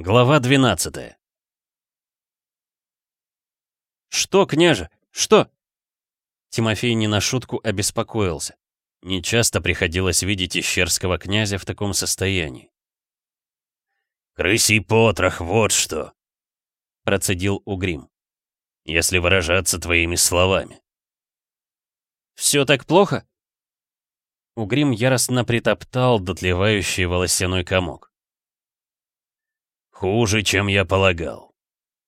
Глава 12 «Что, княже? Что?» Тимофей не на шутку обеспокоился. Нечасто приходилось видеть ищерского князя в таком состоянии. «Крысий потрох, вот что!» — процедил Угрим. «Если выражаться твоими словами». «Все так плохо?» Угрим яростно притоптал дотлевающий волосяной комок. «Хуже, чем я полагал.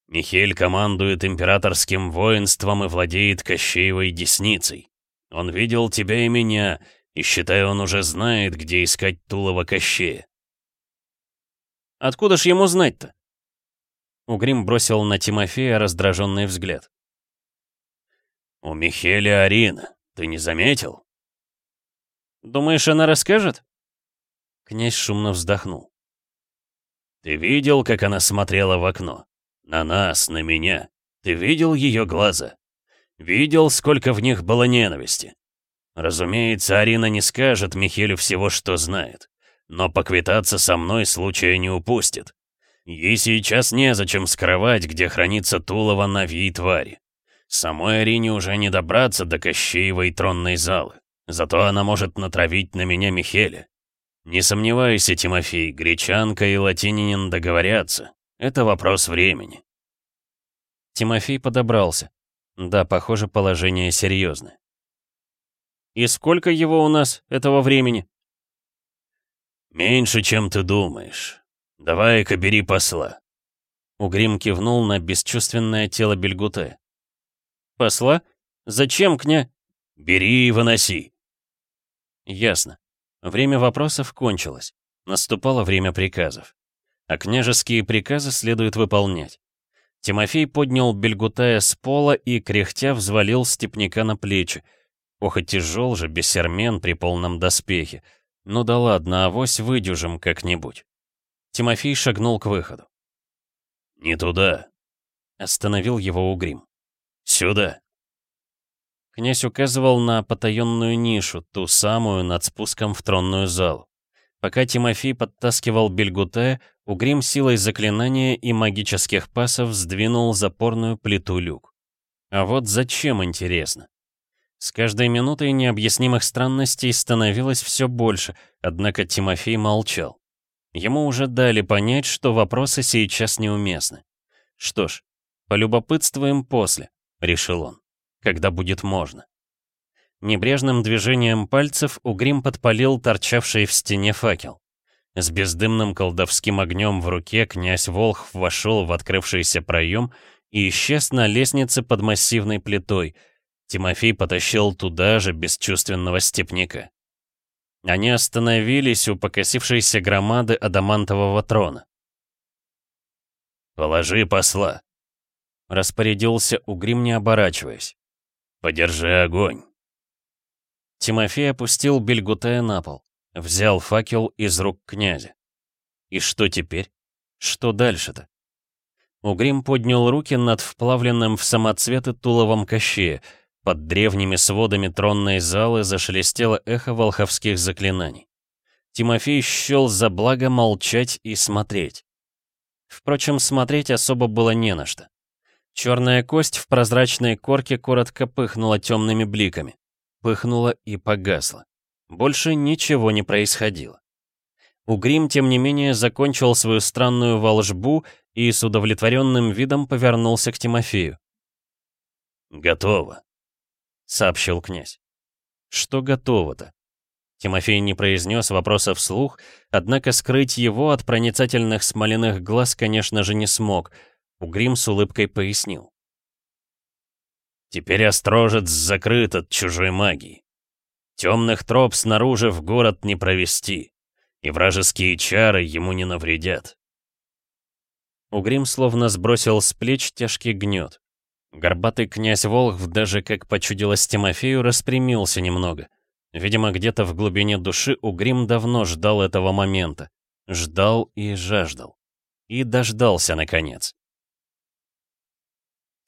Михель командует императорским воинством и владеет Кощеевой десницей. Он видел тебя и меня, и, считаю, он уже знает, где искать Тулова Кощея. Откуда ж ему знать-то? Угрим бросил на Тимофея раздраженный взгляд. «У Михеля Арина, ты не заметил?» «Думаешь, она расскажет?» Князь шумно вздохнул. «Ты видел, как она смотрела в окно? На нас, на меня. Ты видел ее глаза? Видел, сколько в них было ненависти? Разумеется, Арина не скажет Михелю всего, что знает но поквитаться со мной случая не упустит. Ей сейчас незачем скрывать, где хранится Тулова Навьи твари. Самой Арине уже не добраться до Кощеевой тронной залы. Зато она может натравить на меня Михеля. Не сомневайся, Тимофей, гречанка и латининин договорятся. Это вопрос времени. Тимофей подобрался. Да, похоже, положение серьезное. «И сколько его у нас, этого времени?» «Меньше, чем ты думаешь. Давай-ка бери посла». Угрим кивнул на бесчувственное тело Бельгуте. «Посла? Зачем, кня?» «Бери и выноси». Ясно. Время вопросов кончилось. Наступало время приказов. А княжеские приказы следует выполнять. Тимофей поднял Бельгутая с пола и, кряхтя, взвалил степняка на плечи. Ох и тяжел же бессермен при полном доспехе. Ну да ладно, авось выдюжим как-нибудь. Тимофей шагнул к выходу. «Не туда», — остановил его Угрим. «Сюда». Князь указывал на потаенную нишу, ту самую над спуском в тронную залу. Пока Тимофей подтаскивал Бельгуте, Угрим силой заклинания и магических пасов сдвинул запорную плиту люк. А вот зачем, интересно? С каждой минутой необъяснимых странностей становилось все больше, однако Тимофей молчал. Ему уже дали понять, что вопросы сейчас неуместны. Что ж, полюбопытствуем после, решил он, когда будет можно. Небрежным движением пальцев Угрим подпалил торчавший в стене факел. С бездымным колдовским огнем в руке князь Волхв вошел в открывшийся проем и исчез на лестнице под массивной плитой — Тимофей потащил туда же бесчувственного степника. Они остановились у покосившейся громады адамантового трона. «Положи посла», — распорядился Угрим, не оборачиваясь. «Подержи огонь». Тимофей опустил Бельгутая на пол, взял факел из рук князя. И что теперь? Что дальше-то? Угрим поднял руки над вплавленным в самоцветы туловом Кощея, под древними сводами тронной залы зашелестело эхо волховских заклинаний. Тимофей счел за благо молчать и смотреть. Впрочем, смотреть особо было не на что. Черная кость в прозрачной корке коротко пыхнула темными бликами. Пыхнула и погасла. Больше ничего не происходило. Угрим, тем не менее, закончил свою странную волжбу и с удовлетворенным видом повернулся к Тимофею. «Готово», сообщил князь. Что готово-то? Тимофей не произнес вопроса вслух, однако скрыть его от проницательных смоляных глаз, конечно же, не смог. Угрим с улыбкой пояснил. «Теперь Острожец закрыт от чужой магии. Темных троп снаружи в город не провести, и вражеские чары ему не навредят». Угрим словно сбросил с плеч тяжкий гнет. Горбатый князь Волхв, даже как почудилось Тимофею, распрямился немного. Видимо, где-то в глубине души Угрим давно ждал этого момента. Ждал и жаждал. И дождался, наконец.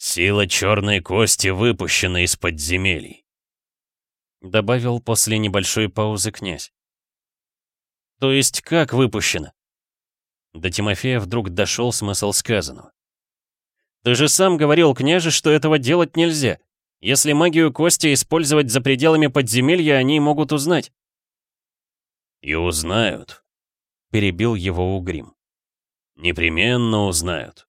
«Сила черной кости выпущена из подземелий», — добавил после небольшой паузы князь. «То есть как выпущена?» До Тимофея вдруг дошел смысл сказанного. «Ты же сам говорил, княже, что этого делать нельзя. Если магию кости использовать за пределами подземелья, они могут узнать». «И узнают», — перебил его Угрим. «Непременно узнают.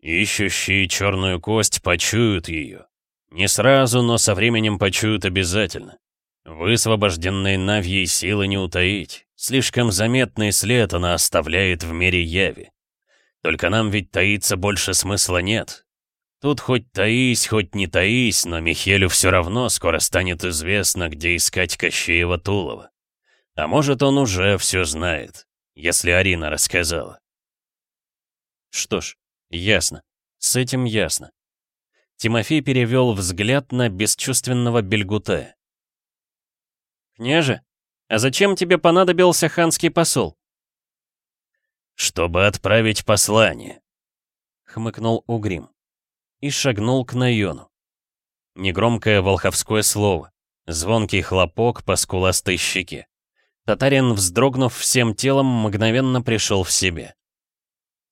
Ищущие черную кость почуют ее. Не сразу, но со временем почуют обязательно. Высвобожденной Навьей силы не утаить. Слишком заметный след она оставляет в мире яви. Только нам ведь таиться больше смысла нет. Тут хоть таись, хоть не таись, но Михелю все равно скоро станет известно, где искать Кощеева Тулова. А может, он уже все знает, если Арина рассказала. Что ж, ясно. С этим ясно. Тимофей перевел взгляд на бесчувственного Бельгутая. «Княже, а зачем тебе понадобился ханский посол?» «Чтобы отправить послание», — хмыкнул Угрим и шагнул к Найону. Негромкое волховское слово, звонкий хлопок по скуластой щеке. Татарин, вздрогнув всем телом, мгновенно пришел в себе.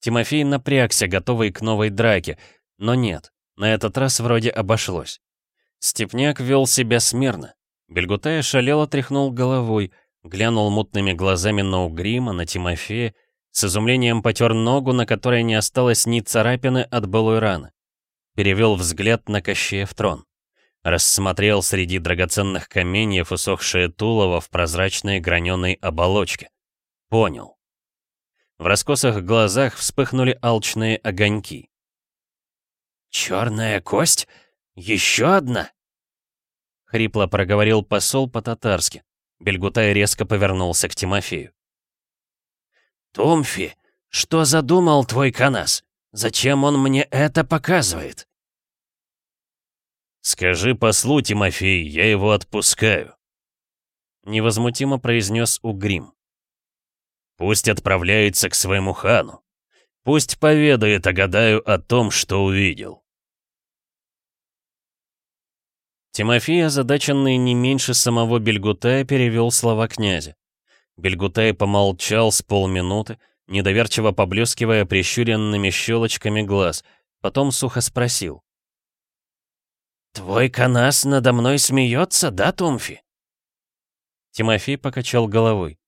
Тимофей напрягся, готовый к новой драке, но нет, на этот раз вроде обошлось. Степняк вел себя смирно, Бельгутая шалело тряхнул головой, глянул мутными глазами на Угрима, на Тимофея, с изумлением потер ногу, на которой не осталось ни царапины от былой раны. Перевел взгляд на Кощея в трон. Рассмотрел среди драгоценных каменьев усохшее тулово в прозрачной граненой оболочке. Понял. В раскосых глазах вспыхнули алчные огоньки. «Черная кость? Еще одна?» — хрипло проговорил посол по-татарски. Бельгутай резко повернулся к Тимофею. «Тумфи, что задумал твой канас? Зачем он мне это показывает?» «Скажи послу, Тимофей, я его отпускаю», — невозмутимо произнес Угрим. «Пусть отправляется к своему хану. Пусть поведает Агадаю о том, что увидел». Тимофей, озадаченный не меньше самого Бельгутая, перевел слова князя. Бельгутай помолчал с полминуты, недоверчиво поблескивая прищуренными щелочками глаз, потом сухо спросил. «Твой канас надо мной смеется, да, Тумфи?» Тимофей покачал головой.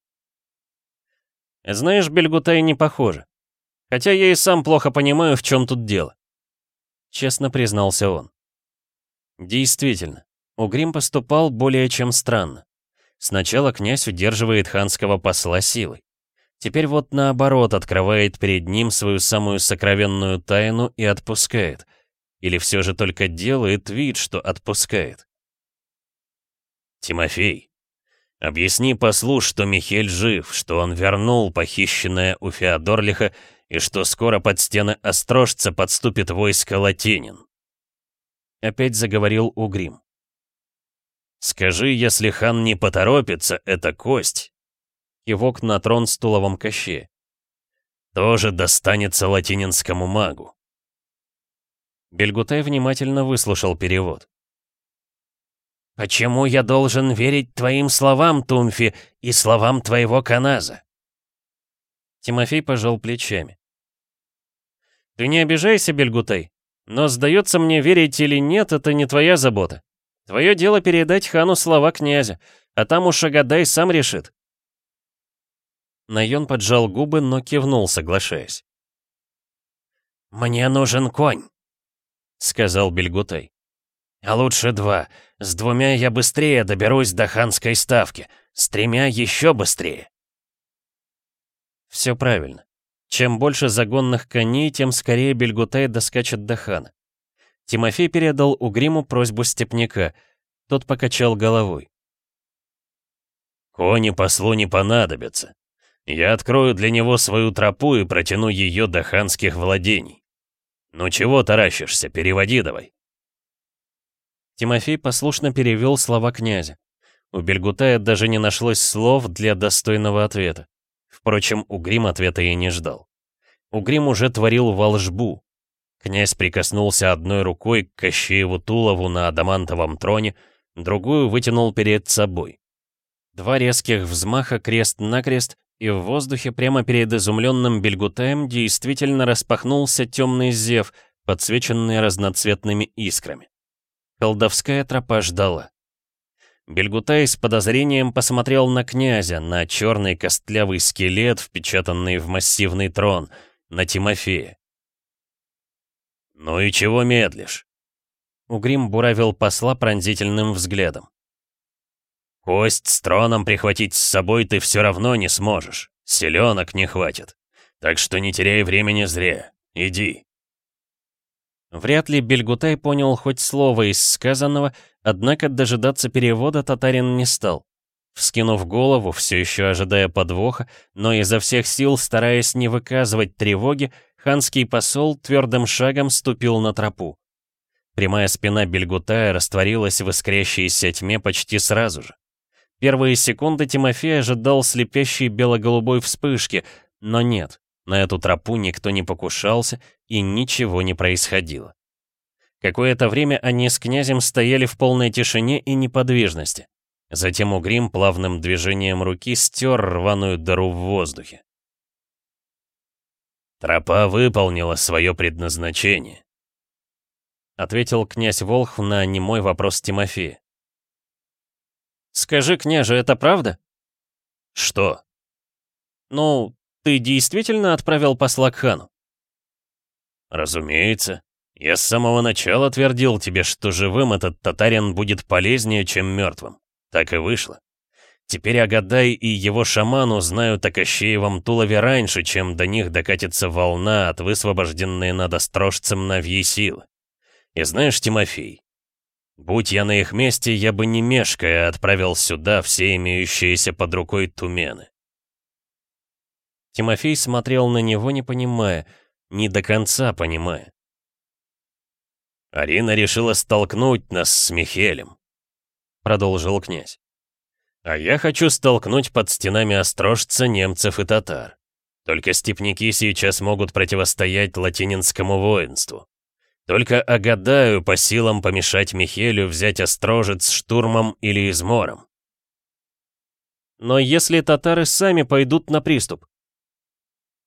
«Знаешь, Бельгутай не похоже. Хотя я и сам плохо понимаю, в чем тут дело», — честно признался он. Действительно, Угрим поступал более чем странно. Сначала князь удерживает ханского посла силой. Теперь вот наоборот открывает перед ним свою самую сокровенную тайну и отпускает. Или все же только делает вид, что отпускает. «Тимофей, объясни послу, что Михель жив, что он вернул похищенное у Феодорлиха и что скоро под стены Острожца подступит войско Латинин». Опять заговорил Угрим. «Скажи, если хан не поторопится, это кость». Кивок на трон с туловом коще. «Тоже достанется латининскому магу». Бельгутай внимательно выслушал перевод. «Почему я должен верить твоим словам, Тумфи, и словам твоего Каназа?» Тимофей пожал плечами. «Ты не обижайся, Бельгутай, но, сдается мне, верить или нет, это не твоя забота. Твое дело передать хану слова князя, а там уж Агадай сам решит. Найон поджал губы, но кивнул, соглашаясь. «Мне нужен конь», — сказал Бельгутай. «А лучше два. С двумя я быстрее доберусь до ханской ставки. С тремя еще быстрее». Все правильно. Чем больше загонных коней, тем скорее Бельгутай доскачет до хана. Тимофей передал Угриму просьбу степняка. Тот покачал головой. «Кони послу не понадобятся. Я открою для него свою тропу и протяну ее до ханских владений. Ну чего таращишься, переводи давай». Тимофей послушно перевел слова князя. У Бельгутая даже не нашлось слов для достойного ответа. Впрочем, Угрим ответа и не ждал. Угрим уже творил волжбу, Князь прикоснулся одной рукой к Кощееву Тулову на адамантовом троне, другую вытянул перед собой. Два резких взмаха крест-накрест, и в воздухе прямо перед изумленным Бельгутаем действительно распахнулся темный зев, подсвеченный разноцветными искрами. Колдовская тропа ждала. Бельгутай с подозрением посмотрел на князя, на черный костлявый скелет, впечатанный в массивный трон, на Тимофея. «Ну и чего медлишь?» Угрим буравил посла пронзительным взглядом. «Кость с троном прихватить с собой ты все равно не сможешь. Селенок не хватит. Так что не теряй времени зря. Иди». Вряд ли Бельгутай понял хоть слово из сказанного, однако дожидаться перевода татарин не стал. Вскинув голову, все еще ожидая подвоха, но изо всех сил стараясь не выказывать тревоги, ханский посол твердым шагом ступил на тропу. Прямая спина Бельгутая растворилась в искрящейся тьме почти сразу же. Первые секунды Тимофей ожидал слепящей бело-голубой вспышки, но нет, на эту тропу никто не покушался и ничего не происходило. Какое-то время они с князем стояли в полной тишине и неподвижности. Затем Угрим плавным движением руки стер рваную дыру в воздухе. «Тропа выполнила свое предназначение», — ответил князь Волхв на немой вопрос Тимофея. «Скажи, княже, это правда?» «Что?» «Ну, ты действительно отправил посла к хану?» «Разумеется. Я с самого начала твердил тебе, что живым этот татарин будет полезнее, чем мертвым. Так и вышло. Теперь Агадай и его шаман узнают о Кощеевом Тулове раньше, чем до них докатится волна от высвобожденной над острожцем навьей силы. И знаешь, Тимофей, будь я на их месте, я бы не мешкая отправил сюда все имеющиеся под рукой тумены. Тимофей смотрел на него, не понимая, не до конца понимая. «Арина решила столкнуть нас с Михелем», — продолжил князь. «А я хочу столкнуть под стенами Острожца немцев и татар. Только степняки сейчас могут противостоять латининскому воинству. Только огадаю по силам помешать Михелю взять Острожец штурмом или измором. Но если татары сами пойдут на приступ?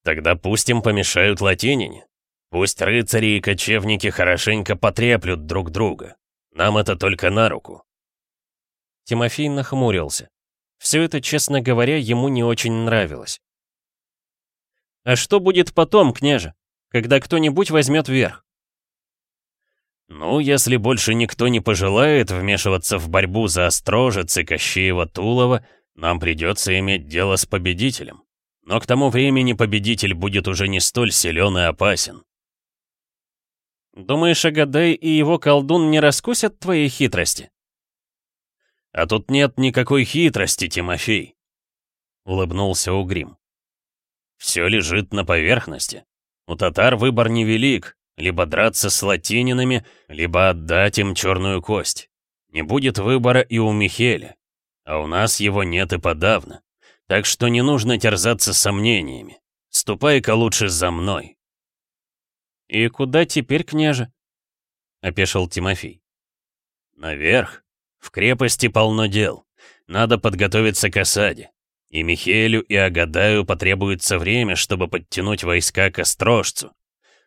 Тогда пусть им помешают латинине. Пусть рыцари и кочевники хорошенько потреплют друг друга. Нам это только на руку. Тимофей нахмурился. Все это, честно говоря, ему не очень нравилось. «А что будет потом, княже, когда кто-нибудь возьмет верх?» «Ну, если больше никто не пожелает вмешиваться в борьбу за Острожец и Кощеева-Тулова, нам придется иметь дело с победителем. Но к тому времени победитель будет уже не столь силен и опасен. Думаешь, Агадай и его колдун не раскусят твоей хитрости? А тут нет никакой хитрости, Тимофей, улыбнулся Угрим. Все лежит на поверхности. У татар выбор невелик, либо драться с латининами, либо отдать им черную кость. Не будет выбора и у Михеля, а у нас его нет и подавно. Так что не нужно терзаться сомнениями. Ступай-ка лучше за мной. «И куда теперь, княже?» — опешил Тимофей. «Наверх. В крепости полно дел. Надо подготовиться к осаде. И Михелю, и Агадаю потребуется время, чтобы подтянуть войска к Острожцу.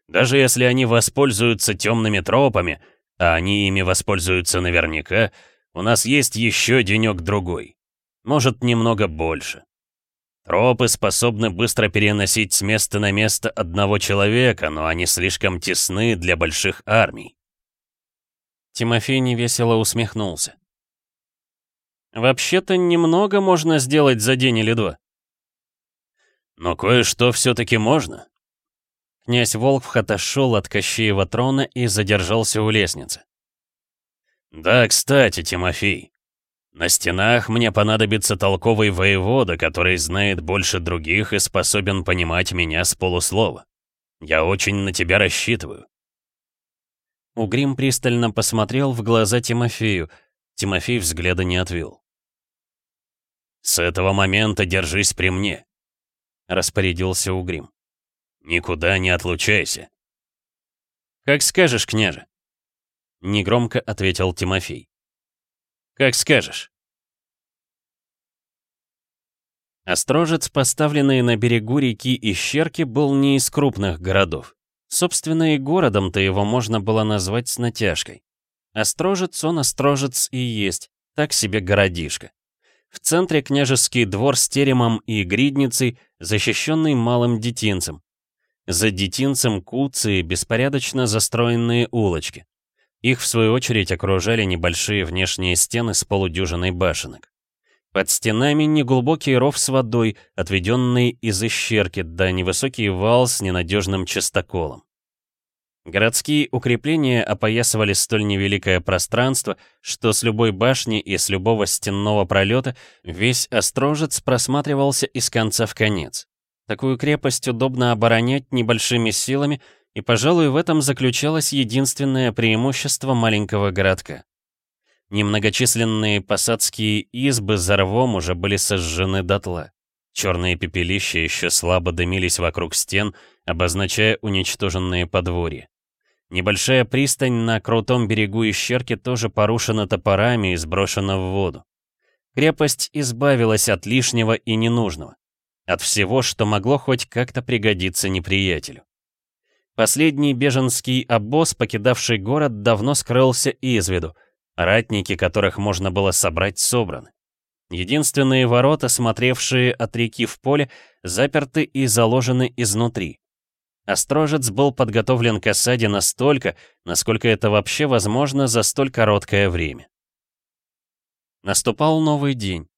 Даже если они воспользуются темными тропами, а они ими воспользуются наверняка, у нас есть еще денек-другой. Может, немного больше. Тропы способны быстро переносить с места на место одного человека, но они слишком тесны для больших армий. Тимофей невесело усмехнулся. «Вообще-то немного можно сделать за день или два». «Но кое-что все-таки можно». Князь Волкв отошел от Кощеева трона и задержался у лестницы. «Да, кстати, Тимофей, на стенах мне понадобится толковый воевода, который знает больше других и способен понимать меня с полуслова. Я очень на тебя рассчитываю». Угрим пристально посмотрел в глаза Тимофею. Тимофей взгляда не отвел. «С этого момента держись при мне», — распорядился Угрим. «Никуда не отлучайся». «Как скажешь, княже», — негромко ответил Тимофей. Как скажешь. Острожец, поставленный на берегу реки Ищерки, был не из крупных городов. Собственно, и городом-то его можно было назвать с натяжкой. Острожец он острожец и есть, так себе городишко. В центре княжеский двор с теремом и гридницей, защищенный малым детинцем. За детинцем куцы и беспорядочно застроенные улочки. Их, в свою очередь, окружали небольшие внешние стены с полудюжиной башенок. Под стенами неглубокий ров с водой, отведенный из ищерки, да невысокий вал с ненадежным частоколом. Городские укрепления опоясывали столь невеликое пространство, что с любой башни и с любого стенного пролета весь острожец просматривался из конца в конец. Такую крепость удобно оборонять небольшими силами, и, пожалуй, в этом заключалось единственное преимущество маленького городка. Немногочисленные посадские избы за рвом уже были сожжены дотла. Черные пепелища еще слабо дымились вокруг стен, обозначая уничтоженные подворья. Небольшая пристань на крутом берегу Ищерки тоже порушена топорами и сброшена в воду. Крепость избавилась от лишнего и ненужного. От всего, что могло хоть как-то пригодиться неприятелю. Последний беженский обоз, покидавший город, давно скрылся из виду. Ратники, которых можно было собрать, собраны. Единственные ворота, смотревшие от реки в поле, заперты и заложены изнутри. Острожец был подготовлен к осаде настолько, насколько это вообще возможно за столь короткое время. Наступал новый день.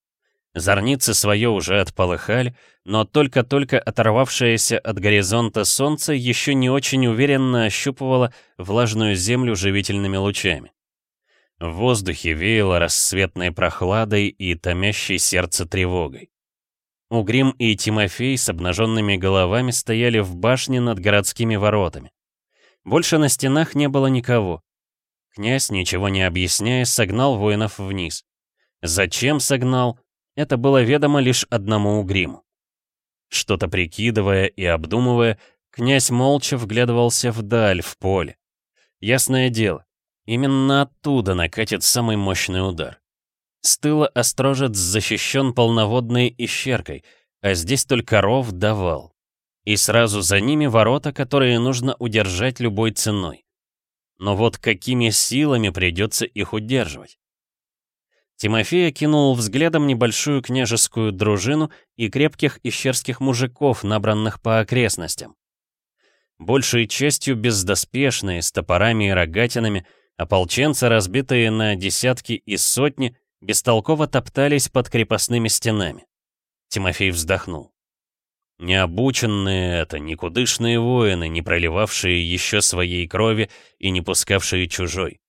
Зорницы свое уже отполыхали, но только-только оторвавшееся от горизонта солнце еще не очень уверенно ощупывало влажную землю живительными лучами. В воздухе веяло рассветной прохладой и томящей сердце тревогой. Угрим и Тимофей с обнаженными головами стояли в башне над городскими воротами. Больше на стенах не было никого. Князь, ничего не объясняя, согнал воинов вниз. Зачем согнал, это было ведомо лишь одному Угриму. Что-то прикидывая и обдумывая, князь молча вглядывался вдаль, в поле. Ясное дело, именно оттуда накатит самый мощный удар. С тыла Острожец защищен полноводной ищеркой, а здесь только ров давал. И сразу за ними ворота, которые нужно удержать любой ценой. Но вот какими силами придется их удерживать? Тимофей окинул взглядом небольшую княжескую дружину и крепких ищерских мужиков, набранных по окрестностям. Большей частью бездоспешные, с топорами и рогатинами, ополченцы, разбитые на десятки и сотни, бестолково топтались под крепостными стенами. Тимофей вздохнул. Необученные это, никудышные воины, не проливавшие еще своей крови и не пускавшие чужой.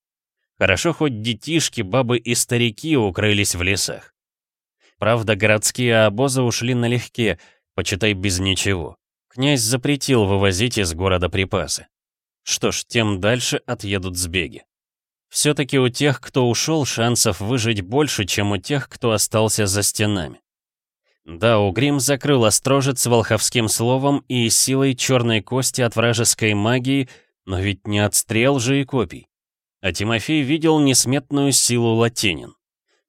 Хорошо хоть детишки, бабы и старики укрылись в лесах. Правда, городские обозы ушли налегке, почитай без ничего. Князь запретил вывозить из города припасы. Что ж, тем дальше отъедут сбеги. Все-таки у тех, кто ушел, шансов выжить больше, чем у тех, кто остался за стенами. Да, Угрим закрыл острожец волховским словом и силой черной кости от вражеской магии, но ведь не отстрел же и копий. А Тимофей видел несметную силу латинин.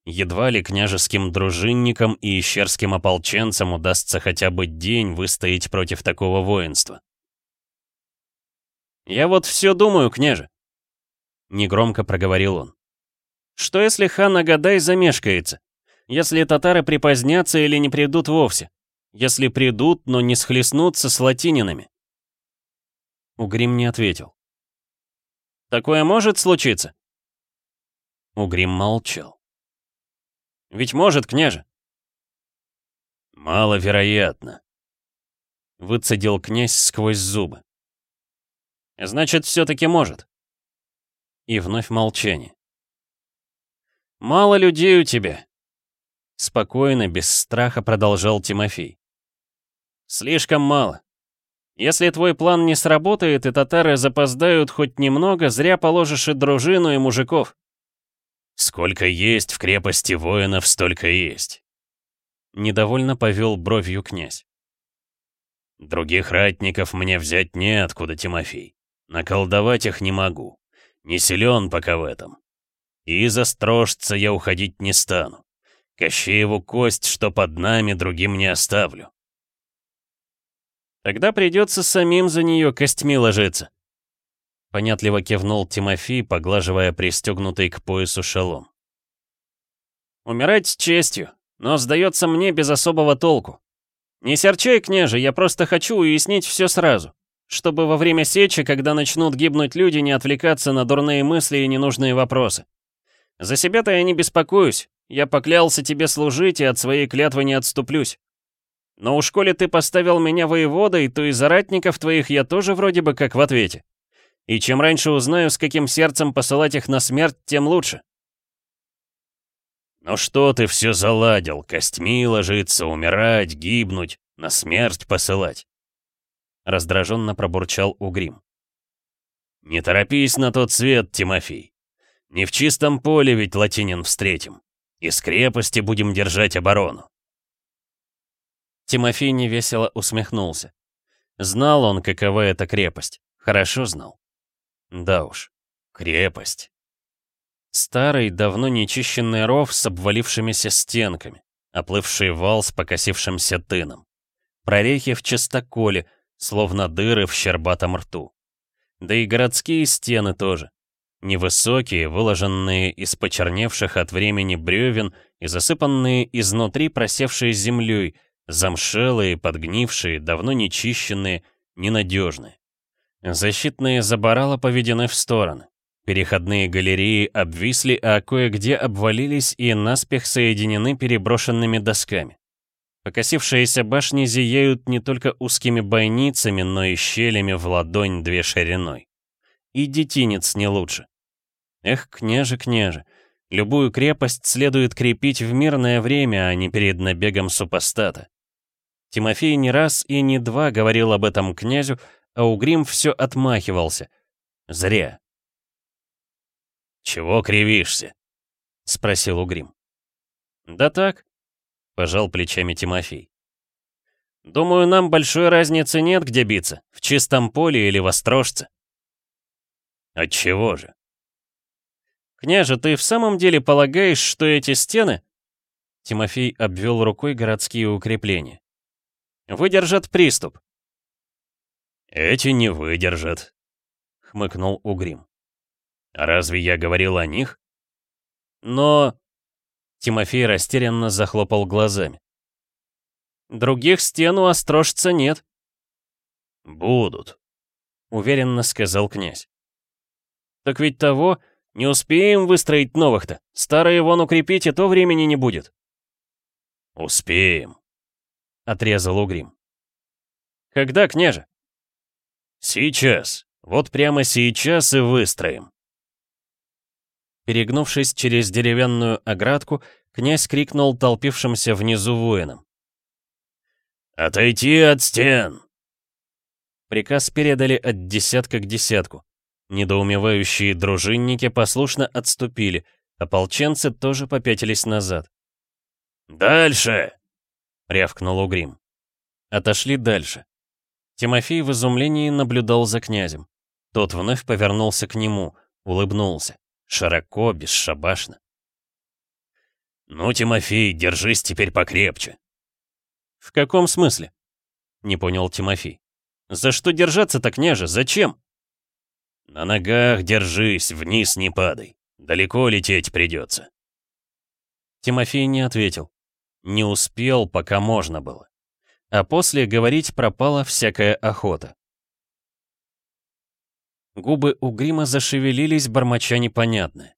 Едва ли княжеским дружинникам и ищерским ополченцам удастся хотя бы день выстоять против такого воинства. «Я вот все думаю, княже», — негромко проговорил он. «Что если хан Агадай замешкается? Если татары припозднятся или не придут вовсе? Если придут, но не схлестнутся с латининами?» Угрим не ответил. «Такое может случиться?» Угрим молчал. «Ведь может, княже!» «Маловероятно», — выцедил князь сквозь зубы. «Значит, все-таки может». И вновь молчание. «Мало людей у тебя», — спокойно, без страха продолжал Тимофей. «Слишком мало. Если твой план не сработает, и татары запоздают хоть немного, зря положишь и дружину, и мужиков». «Сколько есть в крепости воинов, столько есть», — недовольно повел бровью князь. «Других ратников мне взять неоткуда, Тимофей. Наколдовать их не могу. Не силен пока в этом. И из острожца я уходить не стану. Кощееву кость, что под нами, другим не оставлю. Тогда придется самим за нее костьми ложиться. Понятливо кивнул Тимофей, поглаживая пристегнутый к поясу шалом. Умирать с честью, но, сдается мне, без особого толку. Не серчай, княже, я просто хочу уяснить все сразу, чтобы во время сечи, когда начнут гибнуть люди, не отвлекаться на дурные мысли и ненужные вопросы. За себя-то я не беспокоюсь, я поклялся тебе служить и от своей клятвы не отступлюсь. Но уж коли ты поставил меня воеводой, то и за ратников твоих я тоже вроде бы как в ответе. И чем раньше узнаю, с каким сердцем посылать их на смерть, тем лучше. «Ну что ты все заладил? Костьми ложиться, умирать, гибнуть, на смерть посылать?» Раздраженно пробурчал Угрим. «Не торопись на тот свет, Тимофей. Не в чистом поле ведь латинин встретим. Из крепости будем держать оборону». Тимофей невесело усмехнулся. Знал он, какова эта крепость. Хорошо знал. Да уж, крепость. Старый, давно нечищенный ров с обвалившимися стенками, оплывший вал с покосившимся тыном. Прорехи в чистоколе, словно дыры в щербатом рту. Да и городские стены тоже. Невысокие, выложенные из почерневших от времени бревен и засыпанные изнутри просевшей землей, замшелые, подгнившие, давно нечищенные, ненадежные. Защитные заборала поведены в стороны. Переходные галереи обвисли, а кое-где обвалились и наспех соединены переброшенными досками. Покосившиеся башни зияют не только узкими бойницами, но и щелями в ладонь две шириной. И детинец не лучше. Эх, княже, княже, любую крепость следует крепить в мирное время, а не перед набегом супостата. Тимофей не раз и не два говорил об этом князю, а Угрим все отмахивался. Зря. «Чего кривишься?» — спросил Угрим. «Да так», — пожал плечами Тимофей. «Думаю, нам большой разницы нет, где биться, в чистом поле или в острожце». «Отчего же?» «Княже, ты в самом деле полагаешь, что эти стены...» Тимофей обвел рукой городские укрепления. «Выдержат приступ». «Эти не выдержат», — хмыкнул Угрим. Разве я говорил о них? Но... Тимофей растерянно захлопал глазами. Других стен у острожца нет. Будут, уверенно сказал князь. Так ведь того, не успеем выстроить новых-то. Старые вон укрепить, и то времени не будет. Успеем, отрезал Угрим. Когда, княже? Сейчас. Вот прямо сейчас и выстроим. Перегнувшись через деревянную оградку, князь крикнул толпившимся внизу воинам. «Отойти от стен!» Приказ передали от десятка к десятку. Недоумевающие дружинники послушно отступили, ополченцы тоже попятились назад. «Дальше!» — рявкнул Угрим. Отошли дальше. Тимофей в изумлении наблюдал за князем. Тот вновь повернулся к нему, улыбнулся. Широко, бесшабашно. «Ну, Тимофей, держись теперь покрепче». «В каком смысле?» — не понял Тимофей. «За что держаться-то, княже? Зачем?» «На ногах держись, вниз не падай. Далеко лететь придется». Тимофей не ответил. Не успел, пока можно было. А после говорить пропала всякая охота. Губы у грима зашевелились, бормоча непонятное.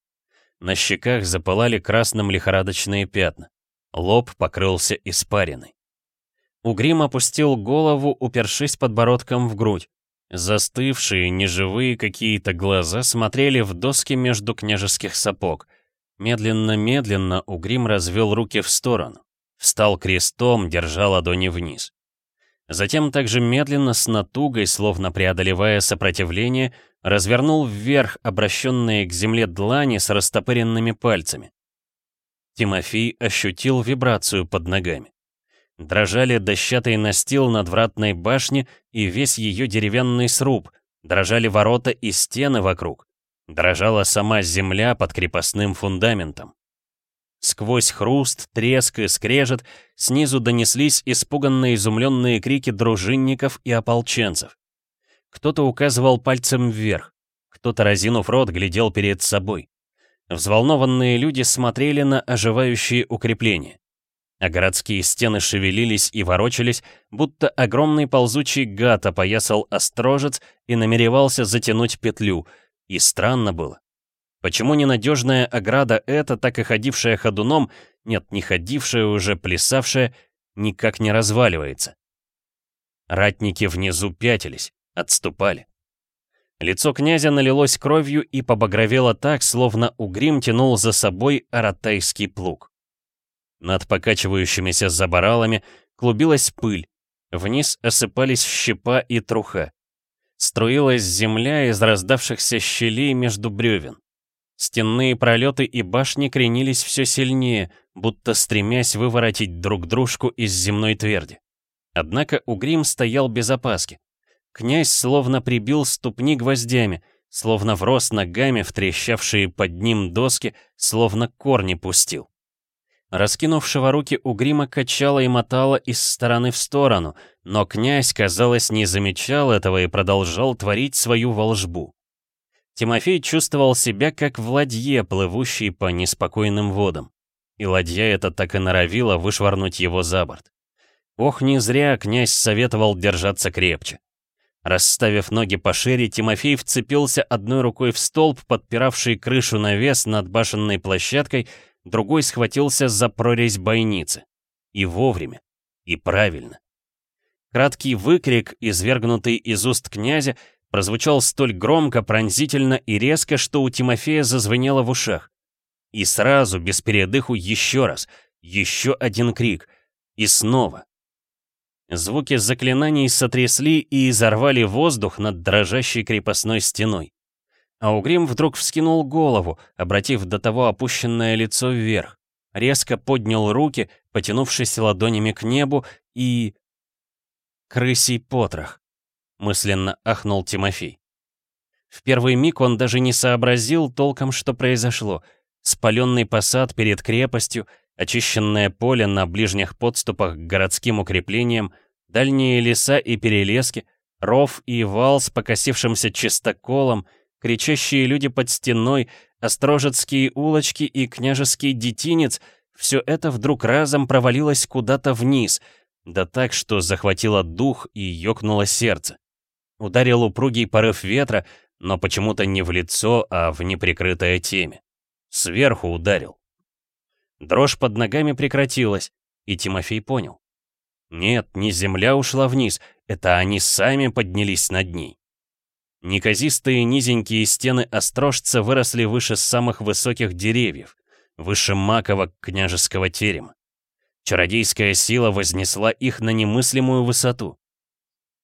На щеках запылали красным лихорадочные пятна. Лоб покрылся испариной. Угрим опустил голову, упершись подбородком в грудь. Застывшие, неживые какие-то глаза смотрели в доски между княжеских сапог. Медленно-медленно Угрим развел руки в сторону. Встал крестом, держа ладони вниз. Затем также медленно, с натугой, словно преодолевая сопротивление, развернул вверх обращенные к земле длани с растопыренными пальцами. Тимофей ощутил вибрацию под ногами. Дрожали дощатый настил надвратной башни и весь ее деревянный сруб, дрожали ворота и стены вокруг, дрожала сама земля под крепостным фундаментом. Сквозь хруст, треск и скрежет снизу донеслись испуганные изумленные крики дружинников и ополченцев. Кто-то указывал пальцем вверх, кто-то, разинув рот, глядел перед собой. Взволнованные люди смотрели на оживающие укрепления. А городские стены шевелились и ворочались, будто огромный ползучий гад опоясал острожец и намеревался затянуть петлю. И странно было. Почему ненадежная ограда эта, так и ходившая ходуном, нет, не ходившая уже, плясавшая, никак не разваливается? Ратники внизу пятились, отступали. Лицо князя налилось кровью и побагровело так, словно угрим тянул за собой аратайский плуг. Над покачивающимися забаралами клубилась пыль, вниз осыпались щепа и труха. Струилась земля из раздавшихся щелей между бревен. Стенные пролеты и башни кренились все сильнее, будто стремясь выворотить друг дружку из земной тверди. Однако Угрим стоял без опаски. Князь словно прибил ступни гвоздями, словно врос ногами в трещавшие под ним доски, словно корни пустил. Раскинувшего руки угрима качало и мотало из стороны в сторону, но князь, казалось, не замечал этого и продолжал творить свою волжбу. Тимофей чувствовал себя как в ладье, плывущей по неспокойным водам. И ладья эта так и норовила вышвырнуть его за борт. Ох, не зря князь советовал держаться крепче. Расставив ноги пошире, Тимофей вцепился одной рукой в столб, подпиравший крышу навес над башенной площадкой, другой схватился за прорезь бойницы. И вовремя. И правильно. Краткий выкрик, извергнутый из уст князя, прозвучал столь громко, пронзительно и резко, что у Тимофея зазвенело в ушах. И сразу, без передыху, еще раз, еще один крик. И снова. Звуки заклинаний сотрясли и изорвали воздух над дрожащей крепостной стеной. А Угрим вдруг вскинул голову, обратив до того опущенное лицо вверх, резко поднял руки, потянувшись ладонями к небу, и... «Крысий потрох», — мысленно ахнул Тимофей. В первый миг он даже не сообразил толком, что произошло. Спаленный посад перед крепостью, очищенное поле на ближних подступах к городским укреплениям, дальние леса и перелески, ров и вал с покосившимся чистоколом, кричащие люди под стеной, острожецкие улочки и княжеский детинец — все это вдруг разом провалилось куда-то вниз, да так, что захватило дух и ёкнуло сердце. Ударил упругий порыв ветра, но почему-то не в лицо, а в неприкрытое теме. Сверху ударил. Дрожь под ногами прекратилась, и Тимофей понял. Нет, не земля ушла вниз, это они сами поднялись над ней. Неказистые низенькие стены острожца выросли выше самых высоких деревьев, выше маковок княжеского терема. Чародейская сила вознесла их на немыслимую высоту.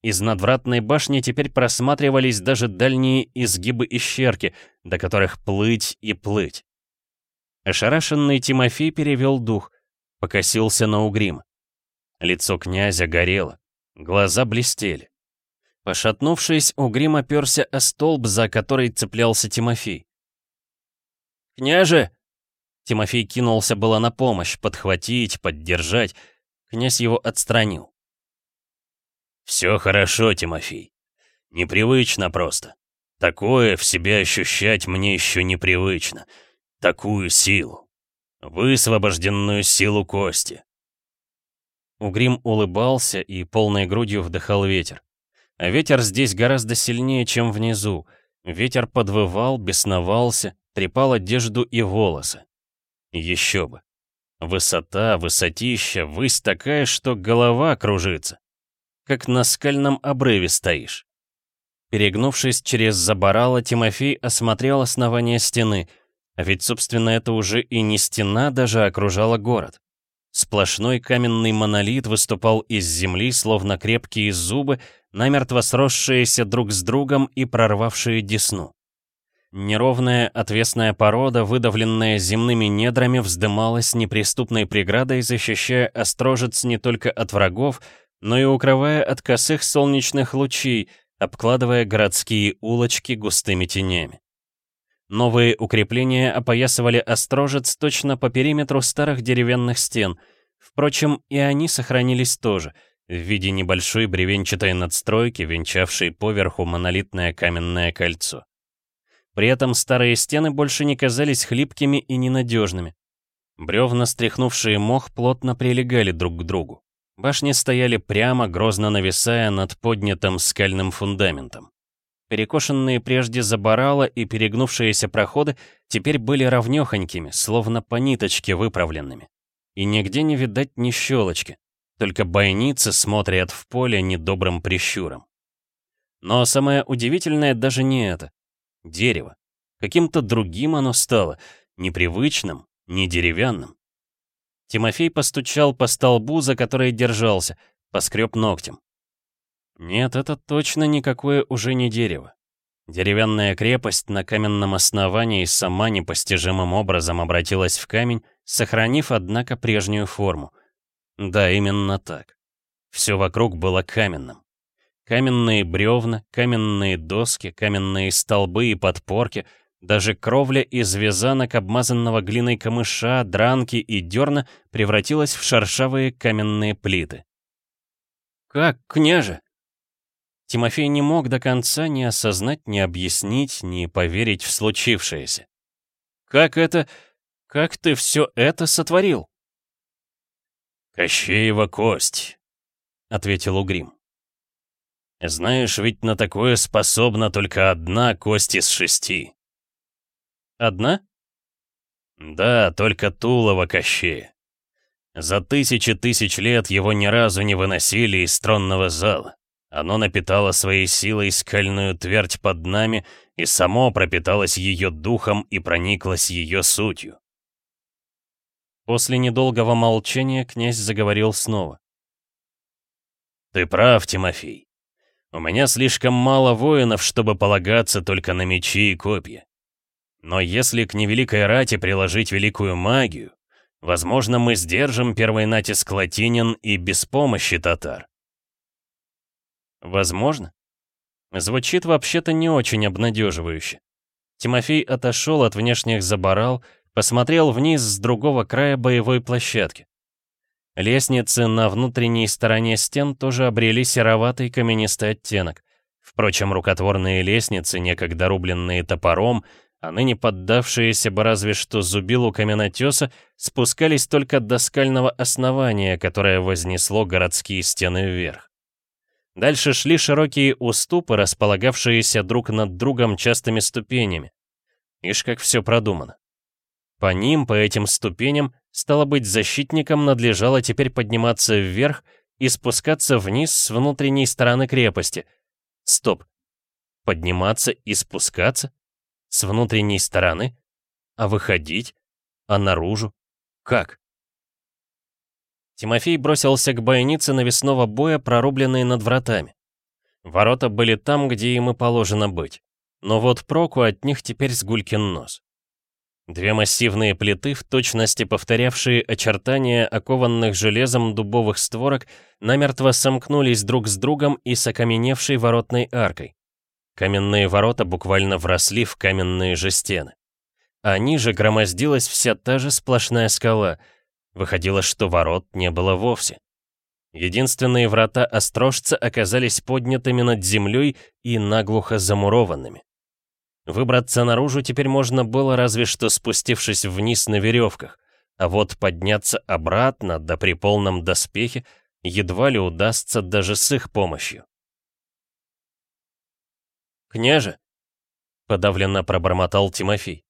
Из надвратной башни теперь просматривались даже дальние изгибы и щерки, до которых плыть и плыть. Ошарашенный Тимофей перевел дух, покосился на угрим. Лицо князя горело, глаза блестели. Пошатнувшись, угрим оперся о столб, за который цеплялся Тимофей. «Княже!» Тимофей кинулся было на помощь, подхватить, поддержать. Князь его отстранил. «Все хорошо, Тимофей. Непривычно просто. Такое в себе ощущать мне еще непривычно такую силу. Высвобожденную силу кости. Угрим улыбался и полной грудью вдыхал ветер. А ветер здесь гораздо сильнее, чем внизу. Ветер подвывал, бесновался, трепал одежду и волосы. Еще бы. Высота, высотища, высь такая, что голова кружится. Как на скальном обрыве стоишь. Перегнувшись через заборало, Тимофей осмотрел основание стены — а ведь, собственно, это уже и не стена даже окружала город. Сплошной каменный монолит выступал из земли, словно крепкие зубы, намертво сросшиеся друг с другом и прорвавшие десну. Неровная отвесная порода, выдавленная земными недрами, вздымалась неприступной преградой, защищая острожец не только от врагов, но и укрывая от косых солнечных лучей, обкладывая городские улочки густыми тенями. Новые укрепления опоясывали Острожец точно по периметру старых деревянных стен. Впрочем, и они сохранились тоже, в виде небольшой бревенчатой надстройки, венчавшей поверху монолитное каменное кольцо. При этом старые стены больше не казались хлипкими и ненадежными. Бревна, стряхнувшие мох, плотно прилегали друг к другу. Башни стояли прямо, грозно нависая над поднятым скальным фундаментом. Перекошенные прежде заборала и перегнувшиеся проходы теперь были ровнёхонькими, словно по ниточке выправленными. И нигде не видать ни щелочки, только бойницы смотрят в поле недобрым прищуром. Но самое удивительное даже не это. Дерево. Каким-то другим оно стало, непривычным, не деревянным. Тимофей постучал по столбу, за который держался, поскреб ногтем. Нет, это точно никакое уже не дерево. Деревянная крепость на каменном основании сама непостижимым образом обратилась в камень, сохранив, однако, прежнюю форму. Да, именно так. Все вокруг было каменным. Каменные бревна, каменные доски, каменные столбы и подпорки, даже кровля из вязанок, обмазанного глиной камыша, дранки и дерна превратилась в шершавые каменные плиты. «Как, княже?» Тимофей не мог до конца ни осознать, ни объяснить, ни поверить в случившееся. «Как это... как ты все это сотворил?» «Кощеева кость», — ответил Угрим. «Знаешь, ведь на такое способна только одна кость из шести». «Одна?» «Да, только Тулова Кощея. За тысячи тысяч лет его ни разу не выносили из тронного зала. Оно напитало своей силой скальную твердь под нами и само пропиталось ее духом и прониклось ее сутью. После недолгого молчания князь заговорил снова. «Ты прав, Тимофей. У меня слишком мало воинов, чтобы полагаться только на мечи и копья. Но если к невеликой рати приложить великую магию, возможно, мы сдержим первый натиск латинин и без помощи татар. Возможно. Звучит вообще-то не очень обнадеживающе. Тимофей отошел от внешних заборал, посмотрел вниз с другого края боевой площадки. Лестницы на внутренней стороне стен тоже обрели сероватый каменистый оттенок. Впрочем, рукотворные лестницы, некогда рубленные топором, а ныне поддавшиеся бы разве что зубилу каменотеса, спускались только до скального основания, которое вознесло городские стены вверх. Дальше шли широкие уступы, располагавшиеся друг над другом частыми ступенями. Ишь, как все продумано. По ним, по этим ступеням, стало быть, защитникам надлежало теперь подниматься вверх и спускаться вниз с внутренней стороны крепости. Стоп. Подниматься и спускаться? С внутренней стороны? А выходить? А наружу? Как? Тимофей бросился к бойнице навесного боя, прорубленной над вратами. Ворота были там, где им и положено быть. Но вот проку от них теперь сгулькин нос. Две массивные плиты, в точности повторявшие очертания окованных железом дубовых створок, намертво сомкнулись друг с другом и с окаменевшей воротной аркой. Каменные ворота буквально вросли в каменные же стены. А ниже громоздилась вся та же сплошная скала — Выходило, что ворот не было вовсе. Единственные врата острожца оказались поднятыми над землей и наглухо замурованными. Выбраться наружу теперь можно было разве что спустившись вниз на веревках, а вот подняться обратно, да при полном доспехе, едва ли удастся даже с их помощью. «Княже!» — подавленно пробормотал Тимофей.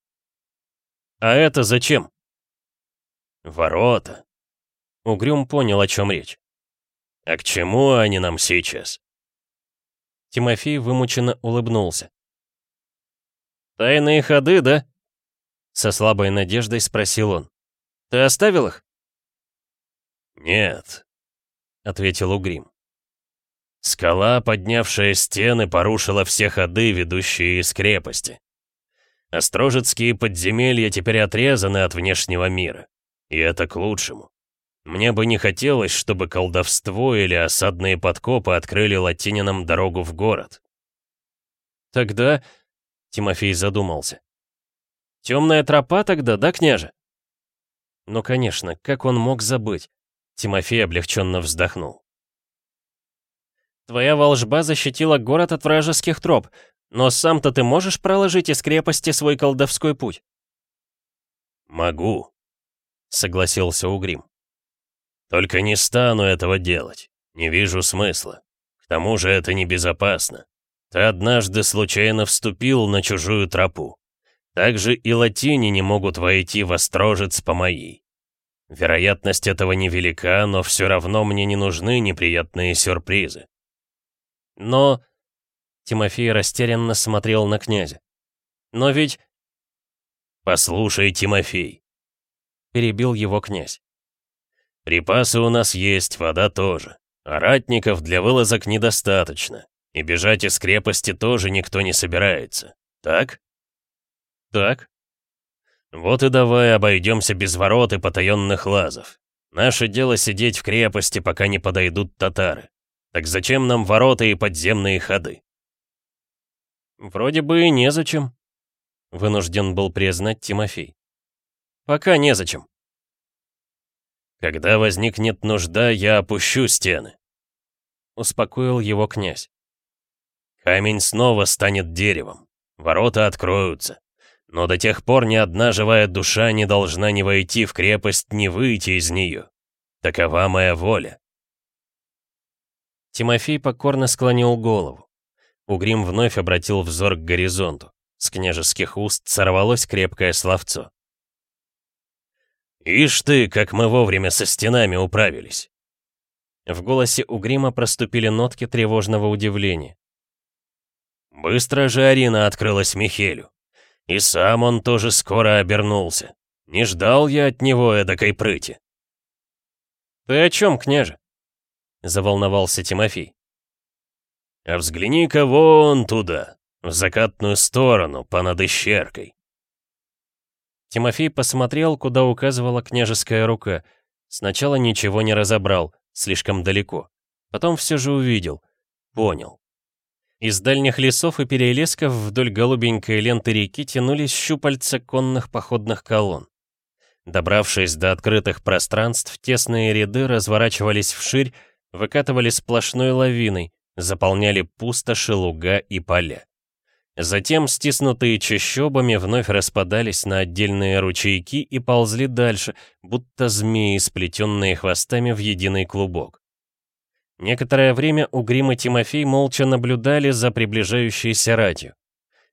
«А это зачем?» Ворота. Угрюм понял, о чем речь. А к чему они нам сейчас? Тимофей вымученно улыбнулся. «Тайные ходы, да?» Со слабой надеждой спросил он. «Ты оставил их?» «Нет», — ответил Угрим. Скала, поднявшая стены, порушила все ходы, ведущие из крепости. Острожецкие подземелья теперь отрезаны от внешнего мира. И это к лучшему. Мне бы не хотелось, чтобы колдовство или осадные подкопы открыли латининам дорогу в город. Тогда... Тимофей задумался. Темная тропа тогда, да, княже? Ну, конечно, как он мог забыть? Тимофей облегченно вздохнул. Твоя волжба защитила город от вражеских троп, но сам-то ты можешь проложить из крепости свой колдовской путь? «Могу», — согласился Угрим. «Только не стану этого делать. Не вижу смысла. К тому же это небезопасно. Ты однажды случайно вступил на чужую тропу. Также и латини не могут войти в Острожец по моей. Вероятность этого невелика, но все равно мне не нужны неприятные сюрпризы. Но... Тимофей растерянно смотрел на князя. Но ведь... «Послушай, Тимофей», — перебил его князь. «Припасы у нас есть, вода тоже. А ратников для вылазок недостаточно. И бежать из крепости тоже никто не собирается. Так?» «Так». «Вот и давай обойдемся без ворот и потаенных лазов. Наше дело сидеть в крепости, пока не подойдут татары. Так зачем нам ворота и подземные ходы?» «Вроде бы и незачем», — вынужден был признать Тимофей. «Пока незачем». «Когда возникнет нужда, я опущу стены», — успокоил его князь. «Камень снова станет деревом, ворота откроются, но до тех пор ни одна живая душа не должна ни войти в крепость, ни выйти из нее. Такова моя воля». Тимофей покорно склонил голову. Угрим вновь обратил взор к горизонту. С княжеских уст сорвалось крепкое словцо. «Ишь ты, как мы вовремя со стенами управились!» В голосе Угрима проступили нотки тревожного удивления. Быстро же Арина открылась Михелю. И сам он тоже скоро обернулся. Не ждал я от него эдакой прыти. «Ты о чем, княже?» — заволновался Тимофей. А взгляни-ка вон туда, в закатную сторону, понад ищеркой. Тимофей посмотрел, куда указывала княжеская рука. Сначала ничего не разобрал, слишком далеко. Потом все же увидел. Понял. Из дальних лесов и перелесков вдоль голубенькой ленты реки тянулись щупальца конных походных колонн. Добравшись до открытых пространств, тесные ряды разворачивались вширь, выкатывали сплошной лавиной, заполняли пустоши, луга и поля. Затем, стиснутые чащобами, вновь распадались на отдельные ручейки и ползли дальше, будто змеи, сплетенные хвостами в единый клубок. Некоторое время Угрим и Тимофей молча наблюдали за приближающейся ратью.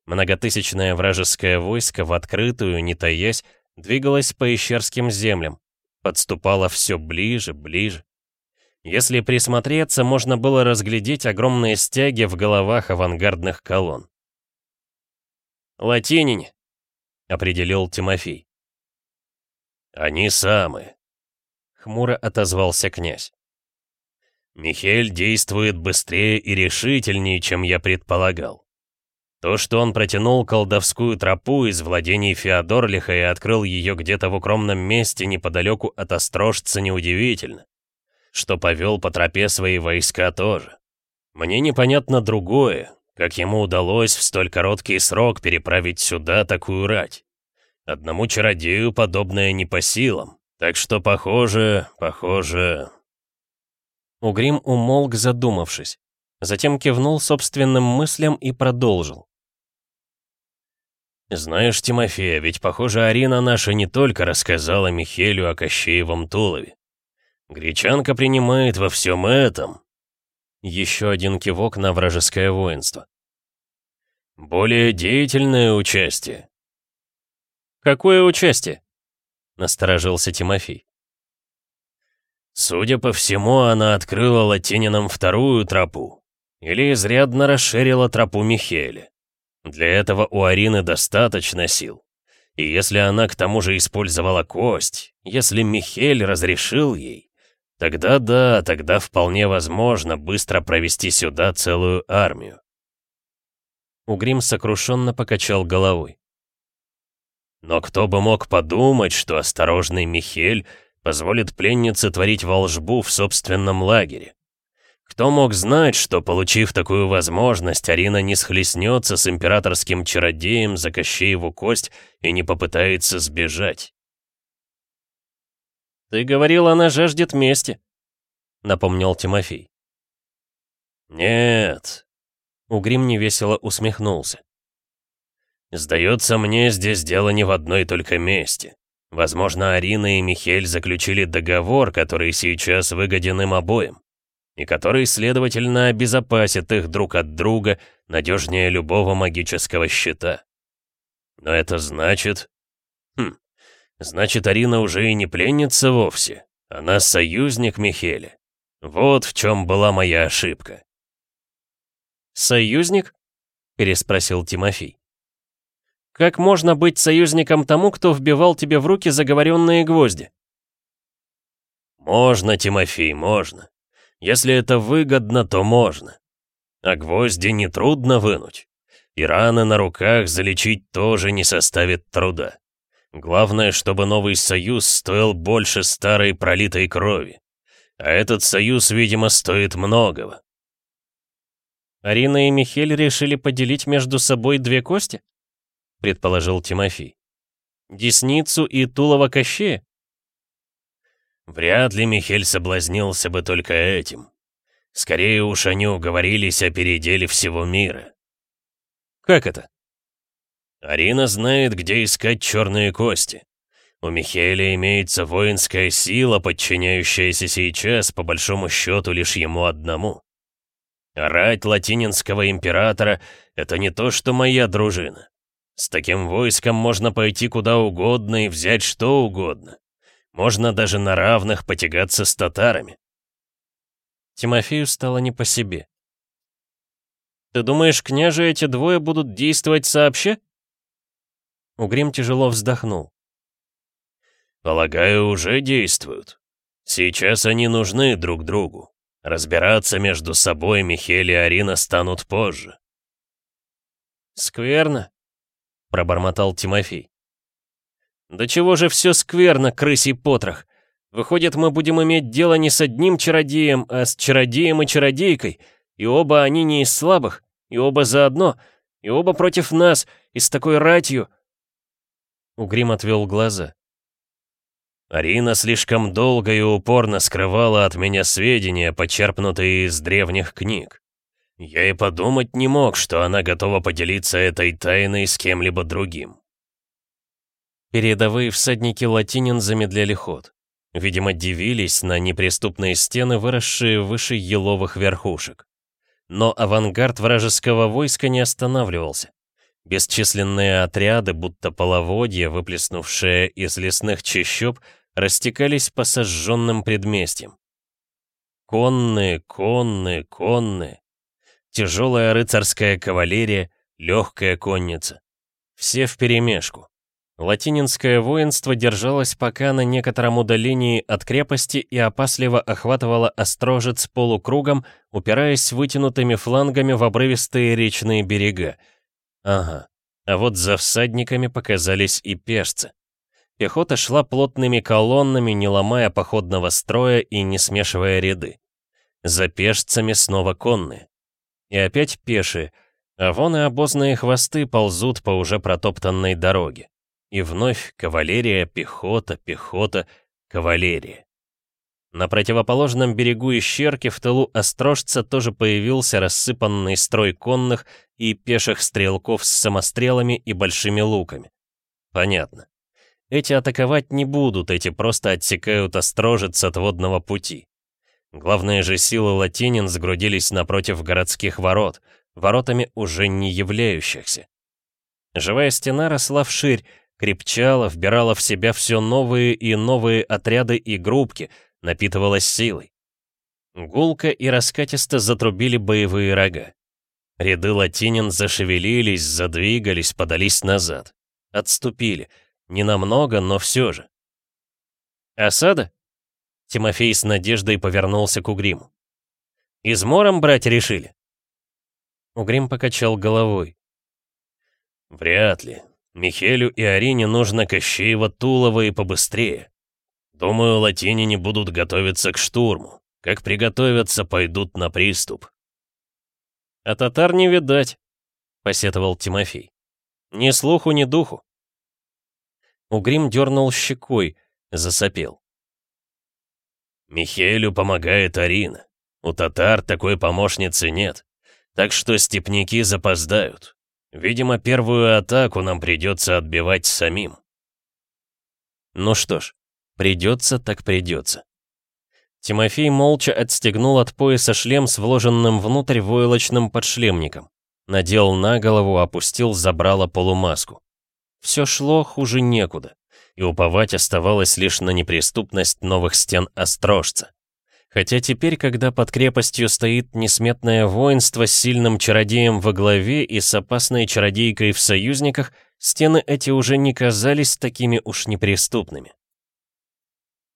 Многотысячное вражеское войско в открытую, не таясь, двигалось по ищерским землям, подступало все ближе, ближе. Если присмотреться, можно было разглядеть огромные стяги в головах авангардных колонн. «Латинине», — определил Тимофей. «Они самые», — хмуро отозвался князь. «Михель действует быстрее и решительнее, чем я предполагал. То, что он протянул колдовскую тропу из владений Феодорлиха и открыл ее где-то в укромном месте неподалеку от Острожца, неудивительно что повел по тропе свои войска тоже. Мне непонятно другое, как ему удалось в столь короткий срок переправить сюда такую рать. Одному чародею подобное не по силам, так что похоже, похоже... Угрим умолк, задумавшись. Затем кивнул собственным мыслям и продолжил. «Знаешь, Тимофей, ведь, похоже, Арина наша не только рассказала Михелю о Кощеевом Тулове. Гречанка принимает во всем этом. Еще один кивок на вражеское воинство. Более деятельное участие. Какое участие? Насторожился Тимофей. Судя по всему, она открыла латининам вторую тропу. Или изрядно расширила тропу Михеля. Для этого у Арины достаточно сил. И если она к тому же использовала кость, если Михель разрешил ей, Тогда да, тогда вполне возможно быстро провести сюда целую армию. Угрим сокрушенно покачал головой. Но кто бы мог подумать, что осторожный Михель позволит пленнице творить волжбу в собственном лагере? Кто мог знать, что, получив такую возможность, Арина не схлестнется с императорским чародеем за Кощееву кость и не попытается сбежать? «Ты говорил, она жаждет мести», — напомнил Тимофей. «Нет», — Угрим невесело усмехнулся. «Сдается мне, здесь дело не в одной только мести. Возможно, Арина и Михель заключили договор, который сейчас выгоден им обоим, и который, следовательно, обезопасит их друг от друга надежнее любого магического щита. Но это значит... Хм, значит, Арина уже и не пленница вовсе. Она союзник Михеля. Вот в чем была моя ошибка. «Союзник?» — переспросил Тимофей. Как можно быть союзником тому, кто вбивал тебе в руки заговоренные гвозди? Можно, Тимофей, можно. Если это выгодно, то можно. А гвозди нетрудно вынуть. И раны на руках залечить тоже не составит труда. Главное, чтобы новый союз стоил больше старой пролитой крови. А этот союз, видимо, стоит многого. Арина и Михель решили поделить между собой две кости? предположил Тимофей. «Десницу и тулово Кощея?» Вряд ли Михель соблазнился бы только этим. Скорее уж они уговорились о переделе всего мира. Как это? Арина знает, где искать черные кости. У Михеля имеется воинская сила, подчиняющаяся сейчас, по большому счету, лишь ему одному. Рать латининского императора — это не то, что моя дружина. С таким войском можно пойти куда угодно и взять что угодно. Можно даже на равных потягаться с татарами. Тимофею стало не по себе. «Ты думаешь, княже эти двое будут действовать сообща?» Угрим тяжело вздохнул. «Полагаю, уже действуют. Сейчас они нужны друг другу. Разбираться между собой Михель и Арина станут позже». «Скверно», пробормотал Тимофей. «Да чего же все скверно, крысий потрох? Выходит, мы будем иметь дело не с одним чародеем, а с чародеем и чародейкой, и оба они не из слабых, и оба заодно, и оба против нас, и с такой ратью...» Угрим отвел глаза. «Арина слишком долго и упорно скрывала от меня сведения, почерпнутые из древних книг. Я и подумать не мог, что она готова поделиться этой тайной с кем-либо другим. Передовые всадники латинин замедляли ход. Видимо, дивились на неприступные стены, выросшие выше еловых верхушек. Но авангард вражеского войска не останавливался. Бесчисленные отряды, будто половодья, выплеснувшие из лесных чащоб, растекались по сожженным предместьям. Конные, конные, конные. Тяжелая рыцарская кавалерия, легкая конница. Все вперемешку. Латининское воинство держалось пока на некотором удалении от крепости и опасливо охватывало острожец полукругом, упираясь вытянутыми флангами в обрывистые речные берега. Ага, а вот за всадниками показались и пешцы. Пехота шла плотными колоннами, не ломая походного строя и не смешивая ряды. За пешцами снова конные. И опять пешие, а вон и обозные хвосты ползут по уже протоптанной дороге. И вновь кавалерия, пехота, пехота, кавалерия. На противоположном берегу Ищерки в тылу Острожца тоже появился рассыпанный строй конных и пеших стрелков с самострелами и большими луками. Понятно. Эти атаковать не будут, эти просто отсекают Острожец от водного пути. Главные же силы латинин сгрудились напротив городских ворот, воротами уже не являющихся. Живая стена росла вширь, крепчала, вбирала в себя все новые и новые отряды и группки, напитывалась силой. Гулко и раскатисто затрубили боевые рога. Ряды латинин зашевелились, задвигались, подались назад. Отступили. Ненамного, но все же. «Осада?» Тимофей с надеждой повернулся к Угриму. «Измором брать решили?» Угрим покачал головой. «Вряд ли. Михелю и Арине нужно Кощеева Тулова и побыстрее. Думаю, латине не будут готовиться к штурму. Как приготовятся, пойдут на приступ. А татар не видать, посетовал Тимофей. Ни слуху, ни духу. Угрим дернул щекой, засопел. Михаилу помогает Арина. У татар такой помощницы нет. Так что степняки запоздают. Видимо, первую атаку нам придется отбивать самим. Ну что ж, придется так придется. Тимофей молча отстегнул от пояса шлем с вложенным внутрь войлочным подшлемником. Надел на голову, опустил забрало полумаску. Все шло хуже некуда, и уповать оставалось лишь на неприступность новых стен Острожца. Хотя теперь, когда под крепостью стоит несметное воинство с сильным чародеем во главе и с опасной чародейкой в союзниках, стены эти уже не казались такими уж неприступными.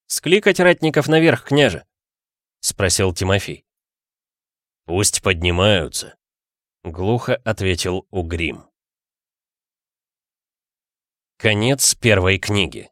«Скликать ратников наверх, княже!» — спросил Тимофей. «Пусть поднимаются», — глухо ответил Угрим. Конец первой книги.